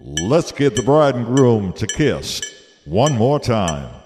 Let's get the bride and groom to kiss one more time.